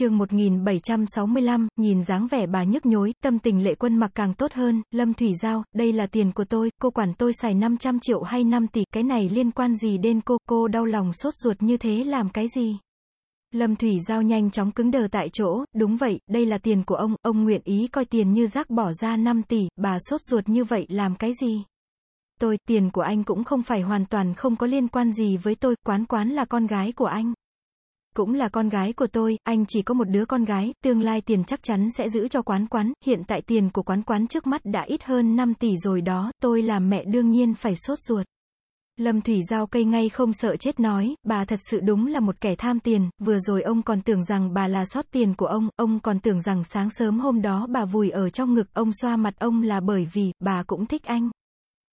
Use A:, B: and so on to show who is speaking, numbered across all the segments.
A: chương 1765, nhìn dáng vẻ bà nhức nhối, tâm tình lệ quân mặc càng tốt hơn, Lâm Thủy Giao, đây là tiền của tôi, cô quản tôi xài 500 triệu hay 5 tỷ, cái này liên quan gì đến cô, cô đau lòng sốt ruột như thế làm cái gì? Lâm Thủy Giao nhanh chóng cứng đờ tại chỗ, đúng vậy, đây là tiền của ông, ông nguyện ý coi tiền như rác bỏ ra 5 tỷ, bà sốt ruột như vậy làm cái gì? Tôi, tiền của anh cũng không phải hoàn toàn không có liên quan gì với tôi, quán quán là con gái của anh. Cũng là con gái của tôi, anh chỉ có một đứa con gái, tương lai tiền chắc chắn sẽ giữ cho quán quán, hiện tại tiền của quán quán trước mắt đã ít hơn 5 tỷ rồi đó, tôi làm mẹ đương nhiên phải sốt ruột. Lâm Thủy Giao cây ngay không sợ chết nói, bà thật sự đúng là một kẻ tham tiền, vừa rồi ông còn tưởng rằng bà là sót tiền của ông, ông còn tưởng rằng sáng sớm hôm đó bà vùi ở trong ngực ông xoa mặt ông là bởi vì, bà cũng thích anh.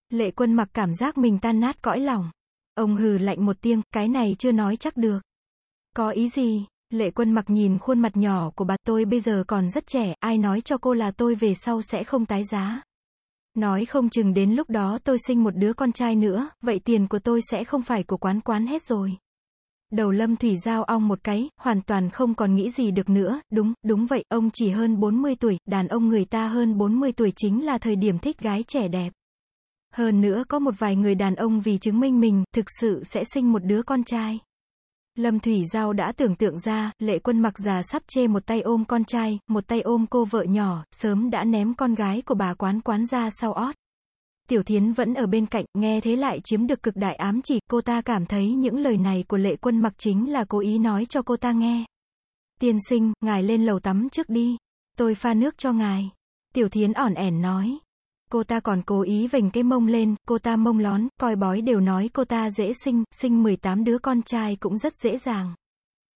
A: Lệ quân mặc cảm giác mình tan nát cõi lòng. Ông hừ lạnh một tiếng, cái này chưa nói chắc được. Có ý gì? Lệ quân mặc nhìn khuôn mặt nhỏ của bà tôi bây giờ còn rất trẻ, ai nói cho cô là tôi về sau sẽ không tái giá. Nói không chừng đến lúc đó tôi sinh một đứa con trai nữa, vậy tiền của tôi sẽ không phải của quán quán hết rồi. Đầu lâm thủy giao ong một cái, hoàn toàn không còn nghĩ gì được nữa, đúng, đúng vậy, ông chỉ hơn 40 tuổi, đàn ông người ta hơn 40 tuổi chính là thời điểm thích gái trẻ đẹp. Hơn nữa có một vài người đàn ông vì chứng minh mình, thực sự sẽ sinh một đứa con trai. Lâm Thủy Giao đã tưởng tượng ra, lệ quân mặc già sắp chê một tay ôm con trai, một tay ôm cô vợ nhỏ, sớm đã ném con gái của bà quán quán ra sau ót. Tiểu Thiến vẫn ở bên cạnh, nghe thế lại chiếm được cực đại ám chỉ, cô ta cảm thấy những lời này của lệ quân mặc chính là cố ý nói cho cô ta nghe. Tiên sinh, ngài lên lầu tắm trước đi. Tôi pha nước cho ngài. Tiểu Thiến ỏn ẻn nói. Cô ta còn cố ý vành cái mông lên, cô ta mông lón, coi bói đều nói cô ta dễ sinh, sinh 18 đứa con trai cũng rất dễ dàng.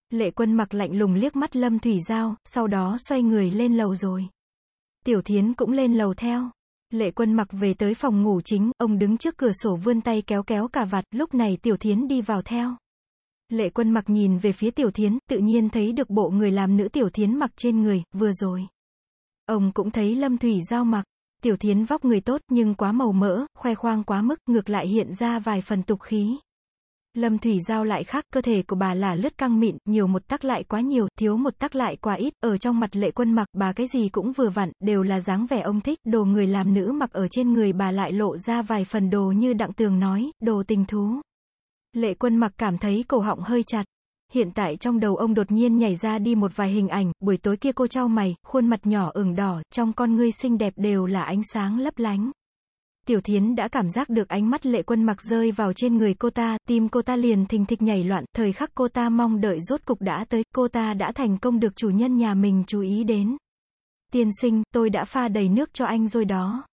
A: Lệ quân mặc lạnh lùng liếc mắt Lâm Thủy Giao, sau đó xoay người lên lầu rồi. Tiểu Thiến cũng lên lầu theo. Lệ quân mặc về tới phòng ngủ chính, ông đứng trước cửa sổ vươn tay kéo kéo cả vạt, lúc này Tiểu Thiến đi vào theo. Lệ quân mặc nhìn về phía Tiểu Thiến, tự nhiên thấy được bộ người làm nữ Tiểu Thiến mặc trên người, vừa rồi. Ông cũng thấy Lâm Thủy Giao mặc. Tiểu thiến vóc người tốt nhưng quá màu mỡ, khoe khoang quá mức, ngược lại hiện ra vài phần tục khí. Lâm Thủy Giao lại khác, cơ thể của bà là lướt căng mịn, nhiều một tắc lại quá nhiều, thiếu một tắc lại quá ít, ở trong mặt lệ quân mặc, bà cái gì cũng vừa vặn, đều là dáng vẻ ông thích, đồ người làm nữ mặc ở trên người bà lại lộ ra vài phần đồ như đặng tường nói, đồ tình thú. Lệ quân mặc cảm thấy cổ họng hơi chặt. Hiện tại trong đầu ông đột nhiên nhảy ra đi một vài hình ảnh, buổi tối kia cô trao mày, khuôn mặt nhỏ ửng đỏ, trong con ngươi xinh đẹp đều là ánh sáng lấp lánh. Tiểu Thiến đã cảm giác được ánh mắt lệ quân mặc rơi vào trên người cô ta, tim cô ta liền thình thịch nhảy loạn, thời khắc cô ta mong đợi rốt cục đã tới, cô ta đã thành công được chủ nhân nhà mình chú ý đến. Tiên sinh, tôi đã pha đầy nước cho anh rồi đó.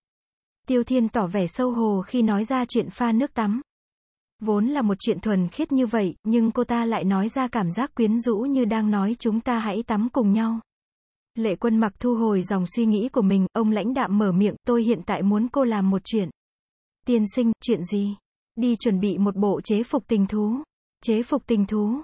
A: Tiêu Thiên tỏ vẻ sâu hồ khi nói ra chuyện pha nước tắm. Vốn là một chuyện thuần khiết như vậy, nhưng cô ta lại nói ra cảm giác quyến rũ như đang nói chúng ta hãy tắm cùng nhau. Lệ quân mặc thu hồi dòng suy nghĩ của mình, ông lãnh đạm mở miệng, tôi hiện tại muốn cô làm một chuyện. Tiên sinh, chuyện gì? Đi chuẩn bị một bộ chế phục tình thú. Chế phục tình thú.